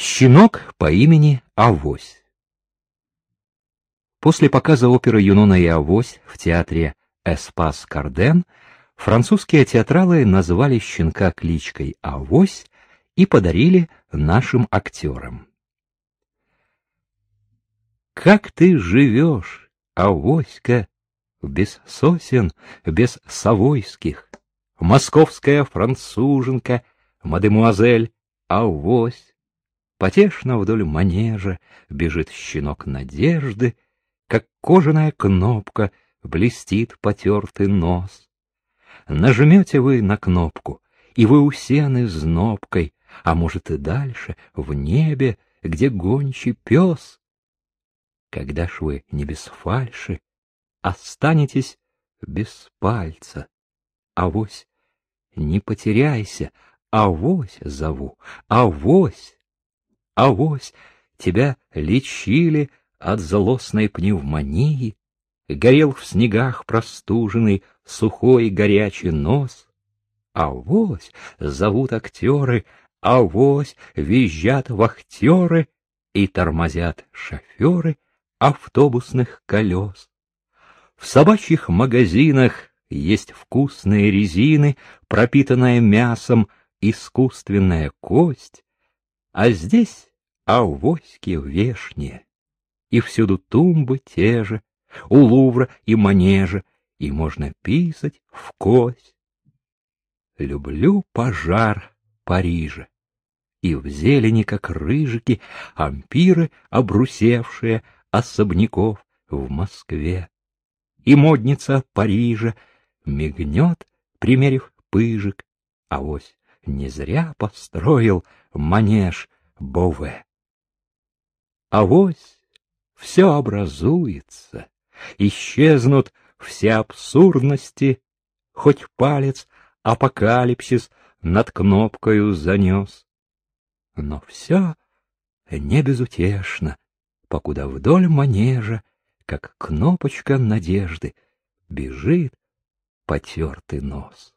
Щенок по имени Авось. После показа оперы «Юнона и Авось» в театре «Эспас Карден» французские театралы назвали щенка кличкой Авось и подарили нашим актерам. Как ты живешь, Авоська, без сосен, без совойских, московская француженка, мадемуазель Авось, Потешно вдоль манежа бежит щенок надежды, Как кожаная кнопка блестит потертый нос. Нажмете вы на кнопку, и вы усены знобкой, А может и дальше, в небе, где гончий пес. Когда ж вы не без фальши, останетесь без пальца, Авось, не потеряйся, авось зову, авось. Авось, тебя лечили от злостной пневмонии, Горел в снегах простуженный сухой горячий нос. Авось зовут актеры, авось визжат вахтеры И тормозят шоферы автобусных колес. В собачьих магазинах есть вкусные резины, пропитанная мясом, искусственная кость, а здесь авоськи вешние, и всюду тумбы те же, у Лувра и Манежа, и можно писать в кость. Люблю пожар Парижа, и в зелени, как рыжики, ампиры, обрусевшие особняков в Москве. И модница Парижа мигнет, примерив пыжик, а вось не зря построил манеж Бове. Авось все образуется, исчезнут все абсурдности, хоть палец апокалипсис над кнопкою занес. Но все не безутешно, покуда вдоль манежа, как кнопочка надежды, бежит потертый нос.